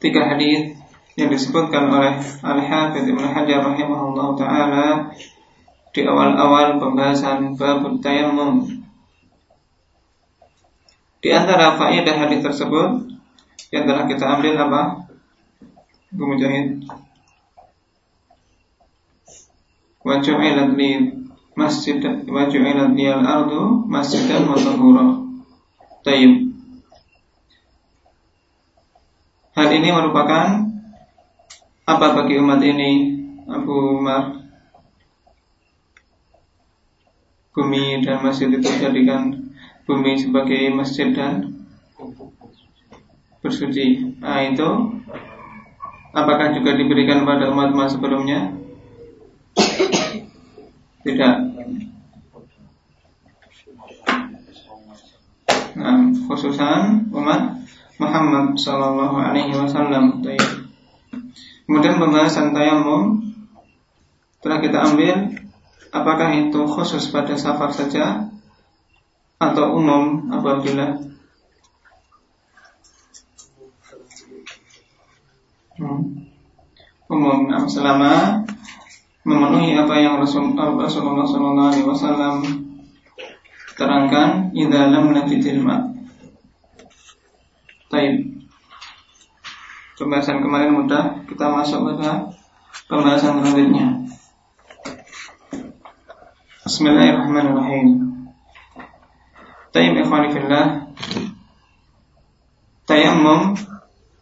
tiga hadis yang disebutkan oleh Al-Hafidh Ibnu Hajar rahimahullah taala di awal-awal pembahasan bab tayammum. Di antara faedah hadis tersebut yang telah kita ambil apa? Bu Mujahid. Wa ju'ilat li masjid wa ju'ilat li al-ardu wa tahura. Tayyib. Hal ini merupakan apa bagi umat ini? Abu Umar. Bumi dan masjid itu jadikan bumi sebagai masjid dan bersuci. Nah itu Apakah juga diberikan pada umat-umat sebelumnya? Tidak. Nah, khususan umat Muhammad Sallallahu Alaihi Wasallam. Kemudian pembahasan tayamum. Telah kita ambil apakah itu khusus pada safar saja atau umum apabila hmm, umum. Nah, selama memenuhi apa yang Rasulullah SAW terangkan idza lam nafitil Baik. Pembahasan kemarin mudah, kita masuk ke pembahasan selanjutnya. Bismillahirrahmanirrahim. Tayyib ikhwani fillah. Tayammum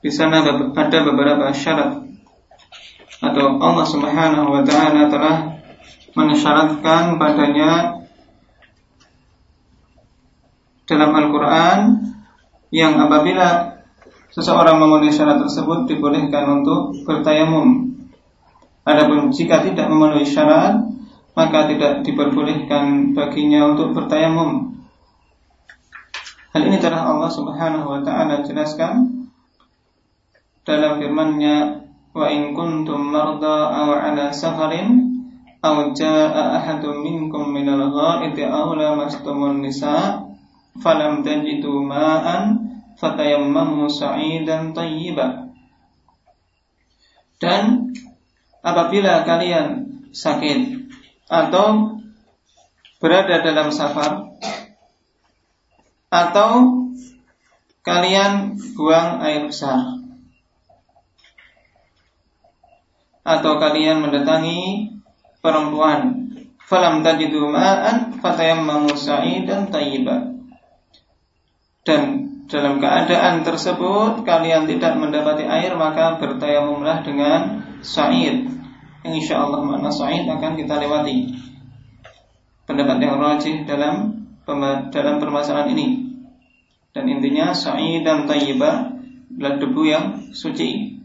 di sana ada beberapa syarat atau Allah Subhanahu wa taala telah mensyaratkan padanya dalam Al-Quran yang apabila seseorang memenuhi syarat tersebut dibolehkan untuk bertayamum. Adapun jika tidak memenuhi syarat, maka tidak diperbolehkan baginya untuk bertayamum. Hal ini telah Allah Subhanahu wa taala jelaskan dalam firman-Nya, "Wa in kuntum marda aw ala safarin aw jaa ahadun minkum minal ghaiti aw lamastumun nisa' falam tajidu ma'an fatayammamu sa'idan tayyiba. Dan apabila kalian sakit atau berada dalam safar atau kalian buang air besar atau kalian mendatangi perempuan falam tajidu ma'an fatayammamu sa'idan tayyiba dan dalam keadaan tersebut kalian tidak mendapati air maka bertayamumlah dengan sa'id. Insya Allah makna sa'id akan kita lewati. Pendapat yang rajih dalam dalam permasalahan ini. Dan intinya sa'id dan tayyibah adalah debu yang suci.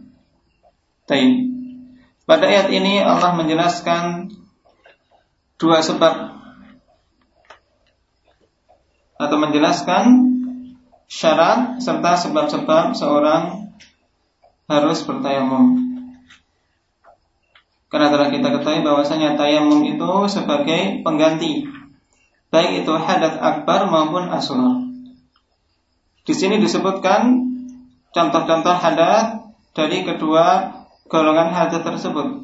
Tayyib. Pada ayat ini Allah menjelaskan dua sebab atau menjelaskan syarat serta sebab-sebab seorang harus bertayamum. Karena telah kita ketahui bahwasanya tayamum itu sebagai pengganti baik itu hadat akbar maupun asghar. Di sini disebutkan contoh-contoh hadat dari kedua golongan hadat tersebut.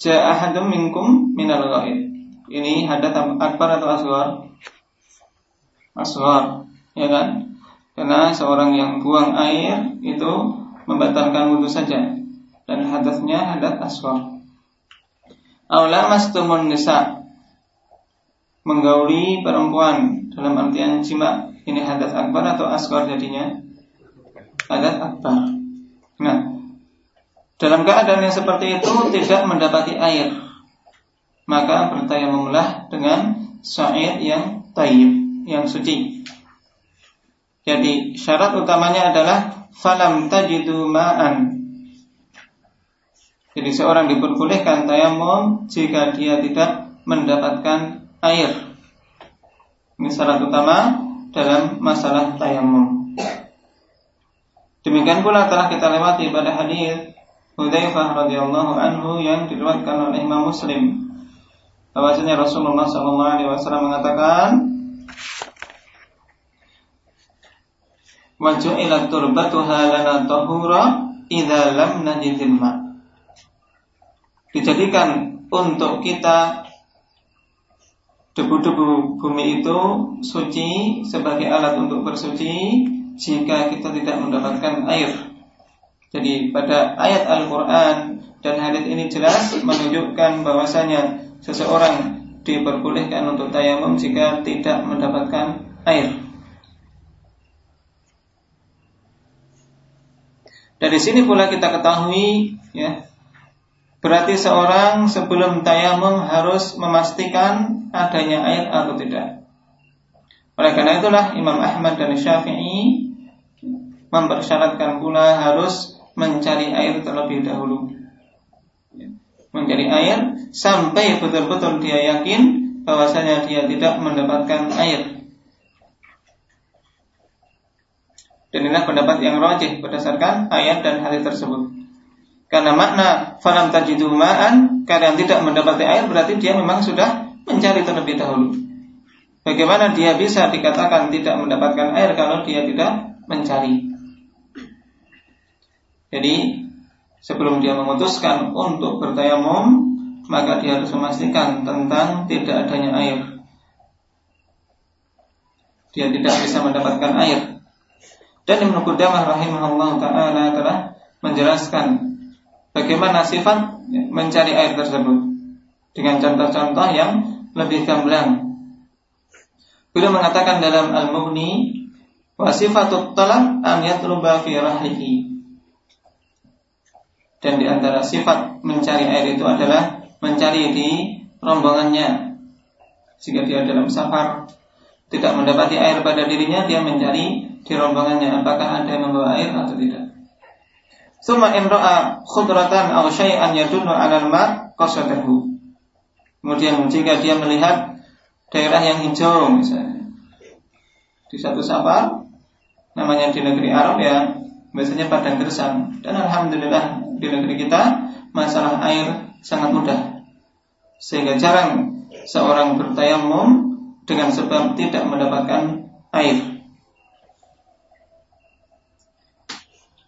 Ja'ahadum minkum minal ghaib ini hadat akbar atau asghar? Asghar, ya kan? Karena seorang yang buang air itu membatalkan wudhu saja dan hadatnya hadat asghar. Aula mastumun nisa menggauli perempuan dalam artian jima ini hadat akbar atau asghar jadinya hadat akbar. Nah, dalam keadaan yang seperti itu tidak mendapati air maka bertayamumlah dengan sa'id yang tayyib, yang suci. Jadi syarat utamanya adalah falam tajidu ma'an. Jadi seorang diperbolehkan tayamum jika dia tidak mendapatkan air. Ini syarat utama dalam masalah tayamum. Demikian pula telah kita lewati pada hadis Hudzaifah radhiyallahu anhu yang diriwayatkan oleh Imam Muslim bahwasanya Rasulullah sallallahu alaihi wasallam mengatakan wa ju'ilat turbatuha lana tahura idza lam najidil ma. Dijadikan untuk kita debu-debu bumi itu suci sebagai alat untuk bersuci jika kita tidak mendapatkan air. Jadi pada ayat Al-Quran dan hadis ini jelas menunjukkan bahwasanya seseorang diperbolehkan untuk tayamum jika tidak mendapatkan air. Dari sini pula kita ketahui ya berarti seorang sebelum tayamum harus memastikan adanya air atau tidak. Oleh karena itulah Imam Ahmad dan Syafi'i mempersyaratkan pula harus mencari air terlebih dahulu. Mencari air sampai betul-betul dia yakin bahwasanya dia tidak mendapatkan air. Dan inilah pendapat yang rajih berdasarkan ayat dan hadis tersebut. Karena makna falam tajidu ma'an, kalian tidak mendapati air berarti dia memang sudah mencari terlebih dahulu. Bagaimana dia bisa dikatakan tidak mendapatkan air kalau dia tidak mencari? Jadi sebelum dia memutuskan untuk bertayamum, maka dia harus memastikan tentang tidak adanya air. Dia tidak bisa mendapatkan air. Dan Ibnu Qudamah rahimahullah taala telah menjelaskan bagaimana sifat mencari air tersebut dengan contoh-contoh yang lebih gamblang. Beliau mengatakan dalam Al-Mughni wa sifatut talab an yatluba fi rahlihi dan di antara sifat mencari air itu adalah mencari di rombongannya. Jika dia dalam safar tidak mendapati air pada dirinya, dia mencari di rombongannya apakah ada yang membawa air atau tidak. Suma in ra'a khudratan aw syai'an yadullu 'ala al-ma' qasadahu. Kemudian jika dia melihat daerah yang hijau misalnya di satu safar namanya di negeri Arab ya biasanya padang gersang dan alhamdulillah di negeri kita masalah air sangat mudah. Sehingga jarang seorang bertayamum dengan sebab tidak mendapatkan air.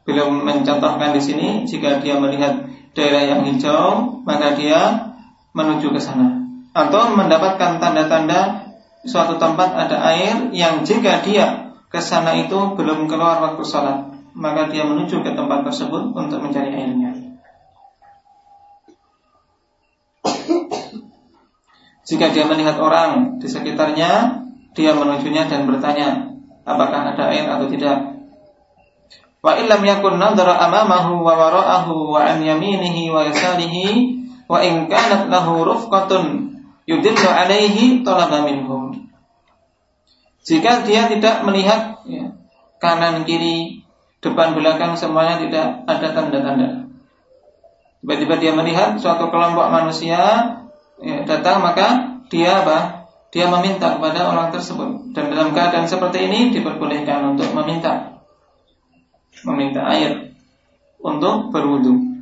Belum mencontohkan di sini jika dia melihat daerah yang hijau maka dia menuju ke sana. Atau mendapatkan tanda-tanda suatu tempat ada air yang jika dia ke sana itu belum keluar waktu sholat maka dia menuju ke tempat tersebut untuk mencari airnya. Jika dia melihat orang di sekitarnya, dia menujunya dan bertanya, apakah ada air atau tidak. Wa illam yakun nadara amamahu wa wara'ahu wa an yaminihi wa yasarihi wa in kanat lahu rufqatun yudillu alaihi talaba minhum. Jika dia tidak melihat ya, kanan kiri depan belakang semuanya tidak ada tanda-tanda. Tiba-tiba dia melihat suatu kelompok manusia ya, datang maka dia apa? Dia meminta kepada orang tersebut dan dalam keadaan seperti ini diperbolehkan untuk meminta meminta air untuk berwudu.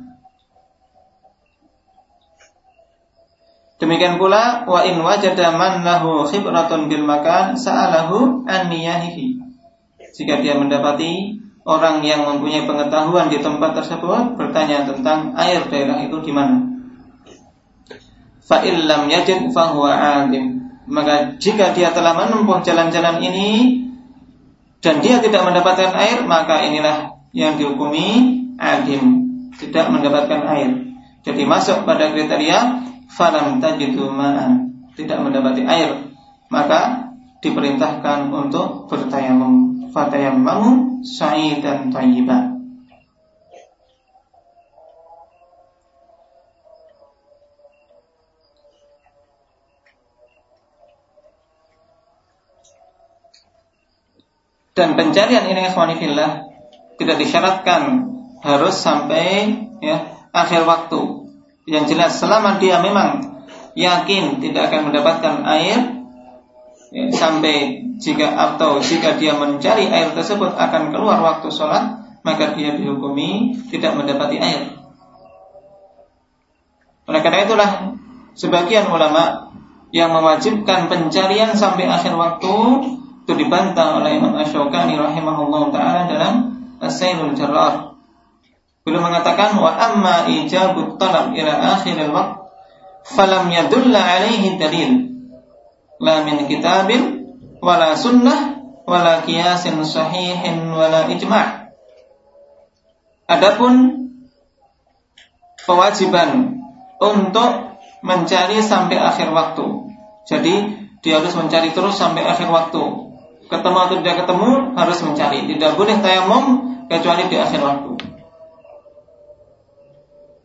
Demikian pula wa in wajada man lahu khibratun bil makan sa'alahu an Jika dia mendapati orang yang mempunyai pengetahuan di tempat tersebut bertanya tentang air daerah itu di mana. Fa illam yajid fa huwa alim. Maka jika dia telah menempuh jalan-jalan ini dan dia tidak mendapatkan air, maka inilah yang dihukumi alim, tidak mendapatkan air. Jadi masuk pada kriteria falam tajidu ma'an, tidak mendapati air, maka diperintahkan untuk bertayamum fatayammamu sa'idan tayyiba. dan pencarian ini ikhwanifillah tidak disyaratkan harus sampai ya akhir waktu yang jelas selama dia memang yakin tidak akan mendapatkan air ya, sampai jika atau jika dia mencari air tersebut akan keluar waktu sholat maka dia dihukumi tidak mendapati air. Oleh karena itulah sebagian ulama yang mewajibkan pencarian sampai akhir waktu itu dibantah oleh Imam Ash-Shawqani rahimahullah taala dalam As-Sailul Jarrar. Beliau mengatakan wa amma ijabut talab ila akhir al-waqt falam yadulla alaihi dalil la min kitabin wala sunnah wala qiyasin sahihin wala ijma' Adapun kewajiban untuk mencari sampai akhir waktu. Jadi dia harus mencari terus sampai akhir waktu. Ketemu atau tidak ketemu harus mencari. Tidak boleh tayamum kecuali di akhir waktu.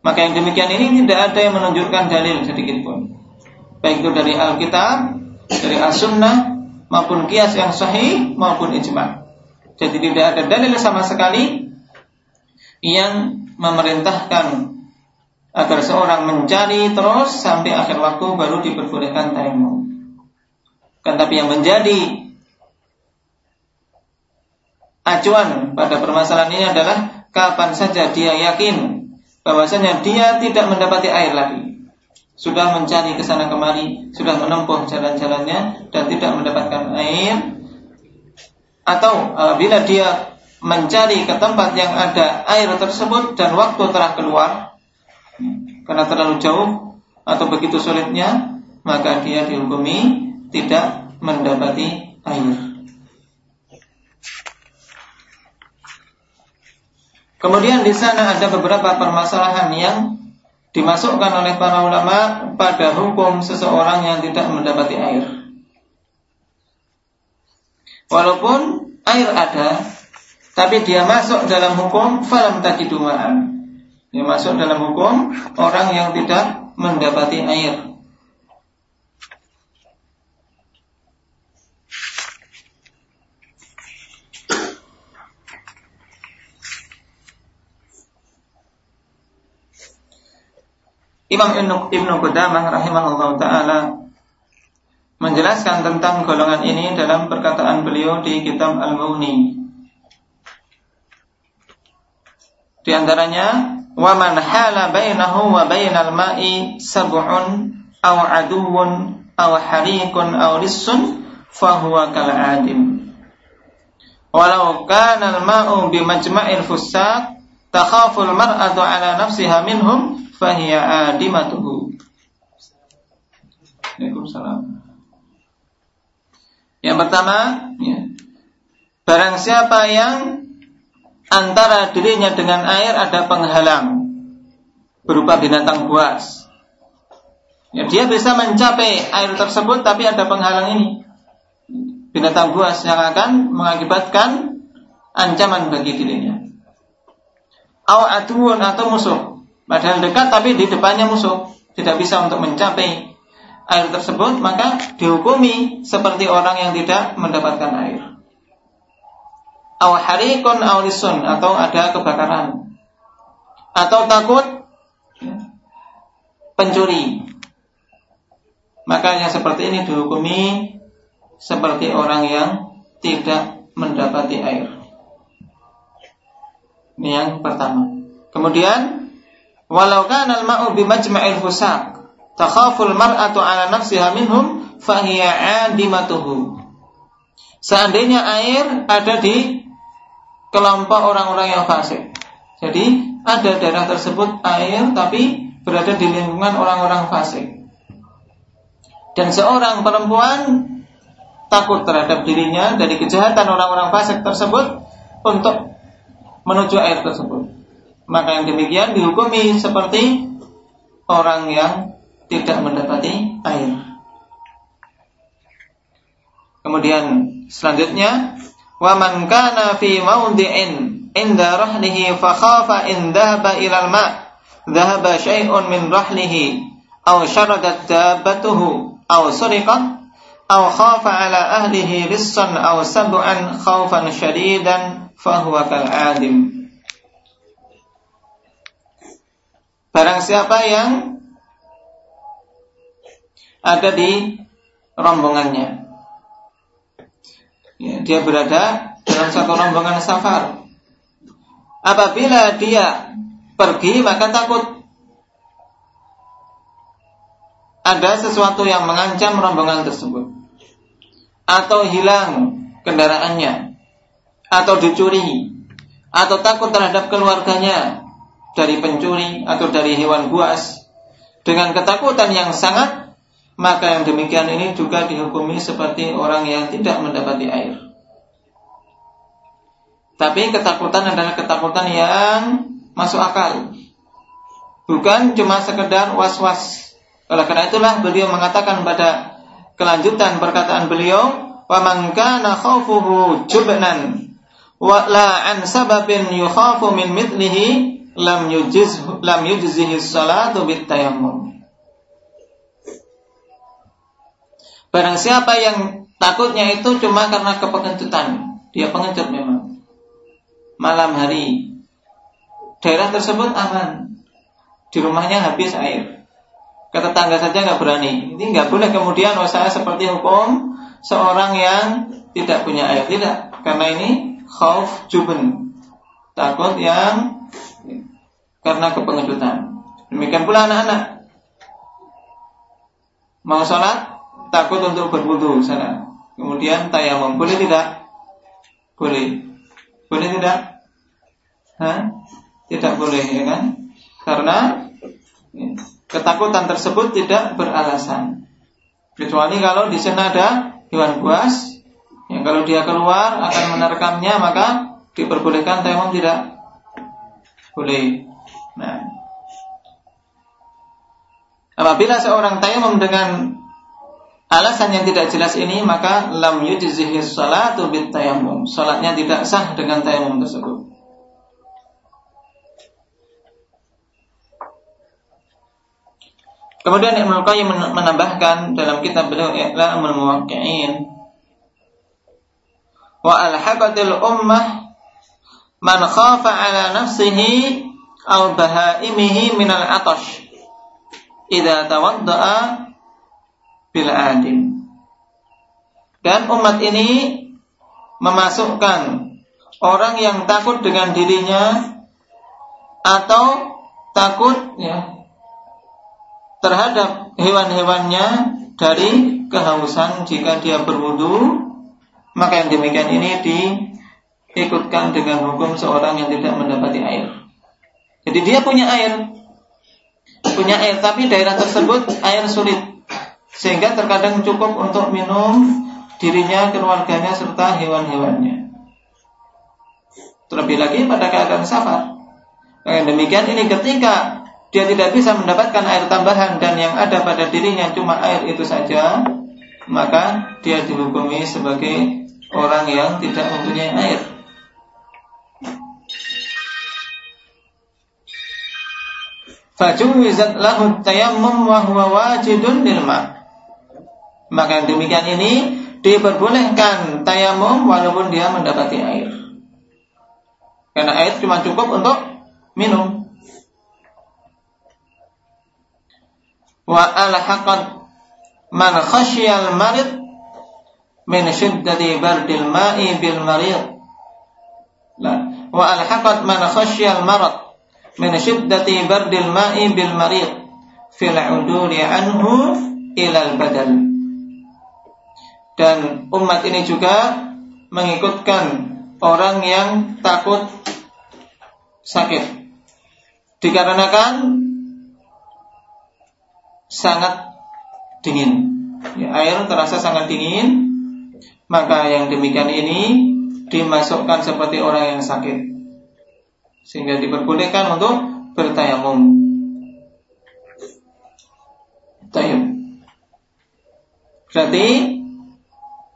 Maka yang demikian ini tidak ada yang menunjukkan dalil sedikit pun. Baik itu dari Alkitab, dari As-Sunnah, maupun kias yang sahih maupun ijma. Jadi tidak ada dalil sama sekali yang memerintahkan agar seorang mencari terus sampai akhir waktu baru diperbolehkan tayamum. Kan tapi yang menjadi acuan pada permasalahan ini adalah kapan saja dia yakin bahwasanya dia tidak mendapati air lagi. Sudah mencari ke sana kemari, sudah menempuh jalan-jalannya dan tidak mendapatkan air atau bila dia mencari ke tempat yang ada air tersebut dan waktu telah keluar karena terlalu jauh atau begitu sulitnya, maka dia dihukumi tidak mendapati air. Kemudian di sana ada beberapa permasalahan yang dimasukkan oleh para ulama pada hukum seseorang yang tidak mendapati air. Walaupun air ada, tapi dia masuk dalam hukum falam tajidumaan yang masuk dalam hukum orang yang tidak mendapati air. Imam Ibnu Qudamah rahimahullah taala menjelaskan tentang golongan ini dalam perkataan beliau di kitab Al-Mughni. Di antaranya wa man hala bainahu wa bainal ma'i sab'un aw aduwwun aw hariqun aw rissun fahuwa kal adim walau kana ma'u bi majma'il fusaq takhafu al mar'atu ala nafsiha minhum fahiya adimatuhu Waalaikumsalam Yang pertama ya, Barang siapa yang antara dirinya dengan air ada penghalang berupa binatang buas. Ya, dia bisa mencapai air tersebut tapi ada penghalang ini. Binatang buas yang akan mengakibatkan ancaman bagi dirinya. Aduun atau musuh. Padahal dekat tapi di depannya musuh. Tidak bisa untuk mencapai air tersebut maka dihukumi seperti orang yang tidak mendapatkan air. Aw harikun aw lisun atau ada kebakaran. Atau takut pencuri. Maka yang seperti ini dihukumi seperti orang yang tidak mendapati air. Ini yang pertama. Kemudian walau kana al-ma'u bi majma'il fusaq takhaful mar'atu ala nafsiha minhum fahiya adimatuhu seandainya air ada di kelompok orang-orang yang fasik. Jadi ada daerah tersebut air tapi berada di lingkungan orang-orang fasik. Dan seorang perempuan takut terhadap dirinya dari kejahatan orang-orang fasik tersebut untuk menuju air tersebut. Maka yang demikian dihukumi seperti orang yang tidak mendapati air. Kemudian selanjutnya wa man kana fi mawdi'in inda rahlihi fa khafa in dhahaba ila al-ma' dhahaba syai'un min rahlihi aw syaradat dabbatuhu aw suriqat aw khafa ala ahlihi rissan aw sab'an khaufan syadidan fahuwa kal adim Barang siapa yang ada di rombongannya. Ya, dia berada dalam satu rombongan safar. Apabila dia pergi maka takut. Ada sesuatu yang mengancam rombongan tersebut. Atau hilang kendaraannya. Atau dicuri. Atau takut terhadap keluarganya dari pencuri atau dari hewan buas dengan ketakutan yang sangat maka yang demikian ini juga dihukumi seperti orang yang tidak mendapati air. Tapi ketakutan adalah ketakutan yang masuk akal. Bukan cuma sekedar was-was oleh karena itulah beliau mengatakan pada kelanjutan perkataan beliau, "Wa man kana khaufuhu jubnan wa la an sababin yukhafu min mithlihi lam yujiz lam yujzihi salatu bitayammum." Barang siapa yang takutnya itu cuma karena kepengecutan, dia pengecut memang. Malam hari daerah tersebut aman. Di rumahnya habis air ke tetangga saja nggak berani. Ini nggak boleh kemudian saya seperti hukum seorang yang tidak punya air tidak, karena ini khauf juben takut yang karena kepengejutan. Demikian pula anak-anak mau sholat takut untuk berwudu sana. Kemudian tayamum boleh tidak? Boleh. Boleh tidak? Hah? Tidak boleh ya kan? Karena ketakutan tersebut tidak beralasan. Kecuali kalau di sana ada hewan buas yang kalau dia keluar akan menerkamnya maka diperbolehkan tayamum tidak boleh. Nah, apabila seorang tayamum dengan alasan yang tidak jelas ini maka lam yujzihi salatu bit tayamum. Salatnya tidak sah dengan tayamum tersebut. Kemudian Ibnu Qayyim menambahkan dalam kitab beliau I'lamul Muwaqqi'in wa alhaqatil ummah man khafa ala nafsihi aw bahaimihi min al-atash idza tawadda'a bil adin dan umat ini memasukkan orang yang takut dengan dirinya atau takut ya terhadap hewan-hewannya dari kehausan jika dia berwudu maka yang demikian ini diikutkan dengan hukum seorang yang tidak mendapati air. Jadi dia punya air, punya air, tapi daerah tersebut air sulit, sehingga terkadang cukup untuk minum dirinya, keluarganya serta hewan-hewannya. Terlebih lagi pada keadaan safar. Yang demikian ini ketika dia tidak bisa mendapatkan air tambahan dan yang ada pada dirinya cuma air itu saja, maka dia dihukumi sebagai orang yang tidak mempunyai air. Fajuwizat lahu tayammum wa huwa wajidun lil Maka demikian ini diperbolehkan tayamum walaupun dia mendapati air. Karena air cuma cukup untuk minum. wa alhaqat man khasyal marid min syiddati bardil ma'i bil marid la wa alhaqat man khasyal marad min syiddati bardil ma'i bil marid fil uduri anhu ilal badal dan umat ini juga mengikutkan orang yang takut sakit dikarenakan sangat dingin. Ya, air terasa sangat dingin, maka yang demikian ini dimasukkan seperti orang yang sakit. Sehingga diperbolehkan untuk bertayamum. Tayam. Berarti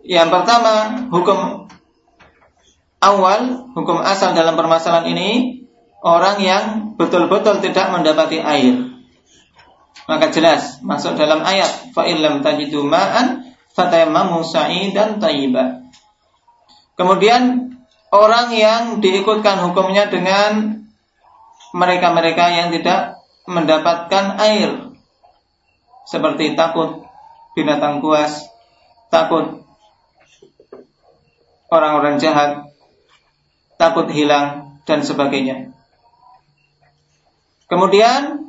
yang pertama hukum awal, hukum asal dalam permasalahan ini orang yang betul-betul tidak mendapati air maka jelas masuk dalam ayat fa illam tajidu ma'an fatayammamu sa'idan. Kemudian orang yang diikutkan hukumnya dengan mereka-mereka yang tidak mendapatkan air seperti takut binatang buas, takut orang-orang jahat, takut hilang dan sebagainya. Kemudian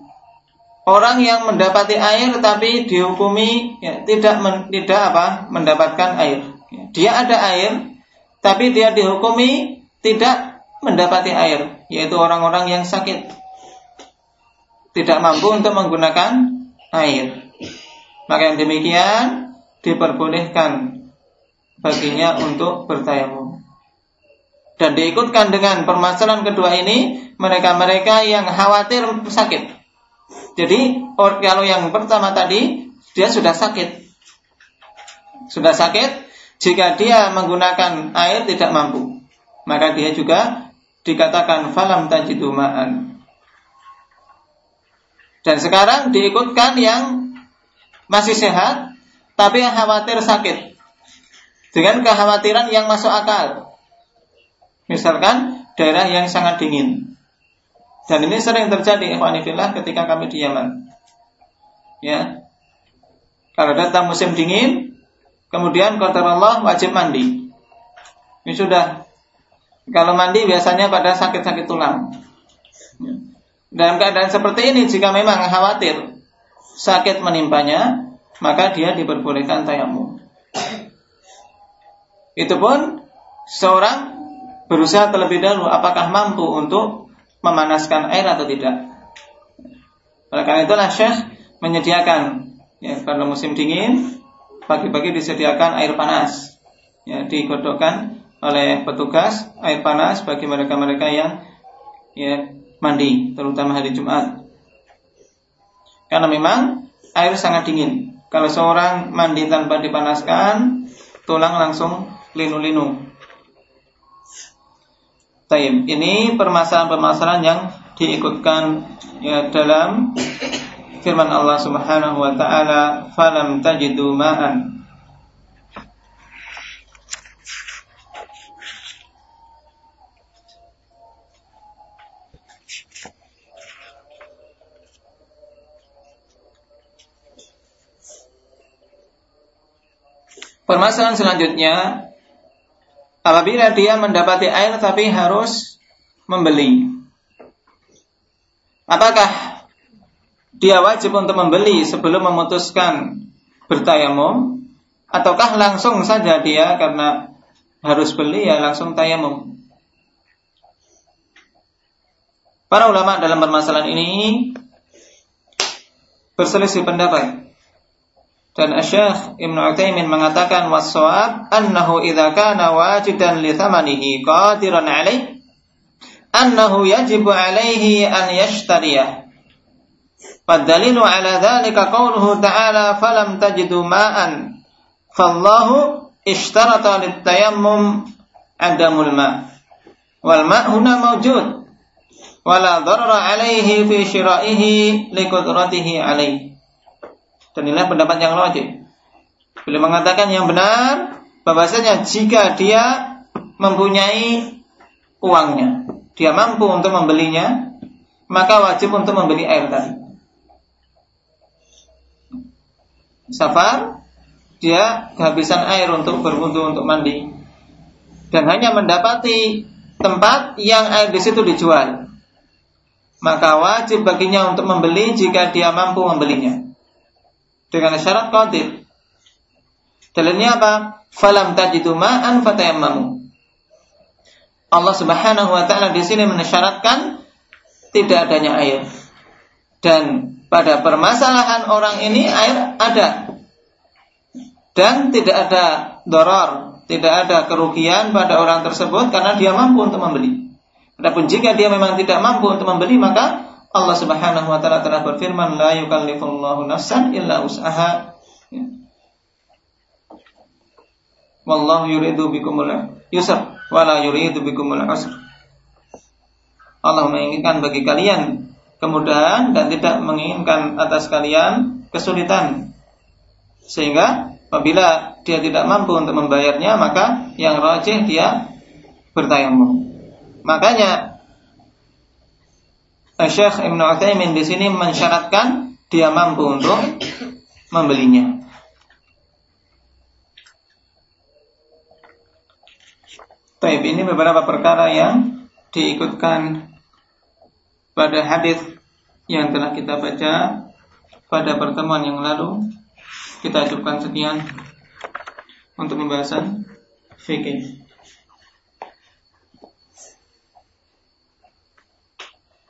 orang yang mendapati air tapi dihukumi ya, tidak men, tidak apa mendapatkan air. Dia ada air tapi dia dihukumi tidak mendapati air, yaitu orang-orang yang sakit. Tidak mampu untuk menggunakan air. Maka yang demikian diperbolehkan baginya untuk bertayamum. Dan diikutkan dengan permasalahan kedua ini mereka-mereka yang khawatir sakit. Jadi kalau yang pertama tadi dia sudah sakit. Sudah sakit, jika dia menggunakan air tidak mampu, maka dia juga dikatakan falam tajidu ma'an. Dan sekarang diikutkan yang masih sehat tapi khawatir sakit. Dengan kekhawatiran yang masuk akal. Misalkan daerah yang sangat dingin. Dan ini sering terjadi ikhwanifillah ketika kami di Yaman. Ya. Kalau datang musim dingin, Kemudian kata Allah wajib mandi. Ini sudah. Kalau mandi biasanya pada sakit-sakit tulang. Dalam keadaan seperti ini jika memang khawatir sakit menimpanya, maka dia diperbolehkan tayamum. Itu pun seorang berusaha terlebih dahulu apakah mampu untuk memanaskan air atau tidak. Oleh karena itulah Syekh menyediakan ya pada musim dingin pagi-pagi disediakan air panas. Ya, digodokkan oleh petugas air panas bagi mereka-mereka yang ya mandi, terutama hari Jumat. Karena memang air sangat dingin. Kalau seorang mandi tanpa dipanaskan, tulang langsung linu-linu. Taib. Ini permasalahan-permasalahan yang diikutkan ya dalam firman Allah Subhanahu wa taala, "Falam tajidu ma'an." Permasalahan selanjutnya apabila dia mendapati air tapi harus membeli. Apakah dia wajib untuk membeli sebelum memutuskan bertayamum ataukah langsung saja dia karena harus beli ya langsung tayamum. Para ulama dalam permasalahan ini berselisih pendapat. Dan Syekh Ibn Utsaimin mengatakan waswab annahu idza kana wajidan li thamanihi qadiran alaih annahu yajibu alaihi an yashtariyah Fadalilu ala dhalika qawluhu ta'ala falam tajidu ma'an. Fallahu ishtarata litayammum adamul ma' wal ma' huna mawjud wala darara alaihi fi syira'ihi likudratihi dan inilah pendapat yang logik. Beliau mengatakan yang benar bahwasanya jika dia mempunyai uangnya dia mampu untuk membelinya maka wajib untuk membeli air tadi safar, dia kehabisan air untuk berwudu untuk mandi dan hanya mendapati tempat yang air di situ dijual. Maka wajib baginya untuk membeli jika dia mampu membelinya. Dengan syarat qadir. Dalilnya apa? Falam tajidu ma'an fatayammamu. Allah Subhanahu wa taala di sini mensyaratkan tidak adanya air. Dan pada permasalahan orang ini air ada dan tidak ada doror, tidak ada kerugian pada orang tersebut karena dia mampu untuk membeli. Adapun jika dia memang tidak mampu untuk membeli maka Allah Subhanahu wa taala telah berfirman la yukallifullahu nafsan illa usaha. Ya. Wallahu yuridu bikumul yusr wa la yuridu bikumul usr. Allah menginginkan bagi kalian kemudahan dan tidak menginginkan atas kalian kesulitan. Sehingga apabila dia tidak mampu untuk membayarnya, maka yang rajih dia bertayamum. Makanya Syekh Ibnu Utsaimin di sini mensyaratkan dia mampu untuk membelinya. Baik, ini beberapa perkara yang diikutkan pada hadis yang telah kita baca pada pertemuan yang lalu. Kita cukupkan sekian untuk pembahasan fikih.